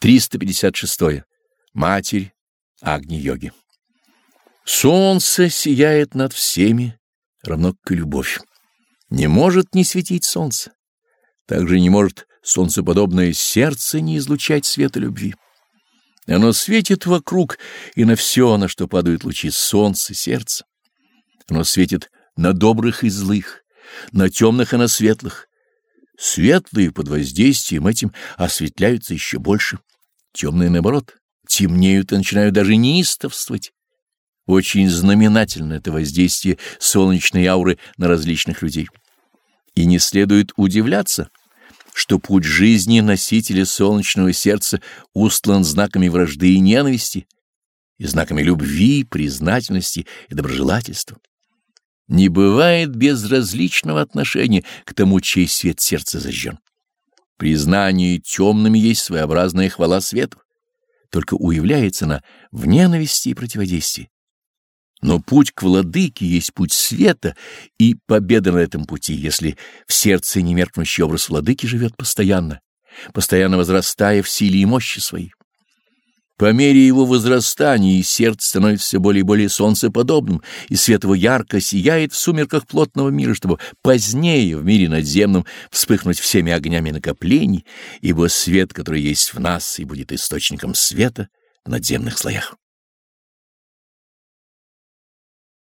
356. Матерь Агни-йоги. Солнце сияет над всеми, равно как любовь. Не может не светить солнце. Также не может солнцеподобное сердце не излучать света любви. Оно светит вокруг и на все, на что падают лучи солнца, сердца. Оно светит на добрых и злых, на темных и на светлых. Светлые под воздействием этим осветляются еще больше. Темные, наоборот, темнеют и начинают даже неистовствовать. Очень знаменательно это воздействие солнечной ауры на различных людей. И не следует удивляться, что путь жизни носителя солнечного сердца устлан знаками вражды и ненависти, и знаками любви, признательности и доброжелательства. Не бывает безразличного отношения к тому, чей свет сердца зажжен. Признание темными есть своеобразная хвала свету, только уявляется она в ненависти и противодействии. Но путь к владыке есть путь света и победа на этом пути, если в сердце немеркнущий образ владыки живет постоянно, постоянно возрастая в силе и мощи своей. По мере его возрастания и сердце становится все более и более солнцеподобным, и свет его ярко сияет в сумерках плотного мира, чтобы позднее в мире надземном вспыхнуть всеми огнями накоплений, ибо свет, который есть в нас, и будет источником света в надземных слоях.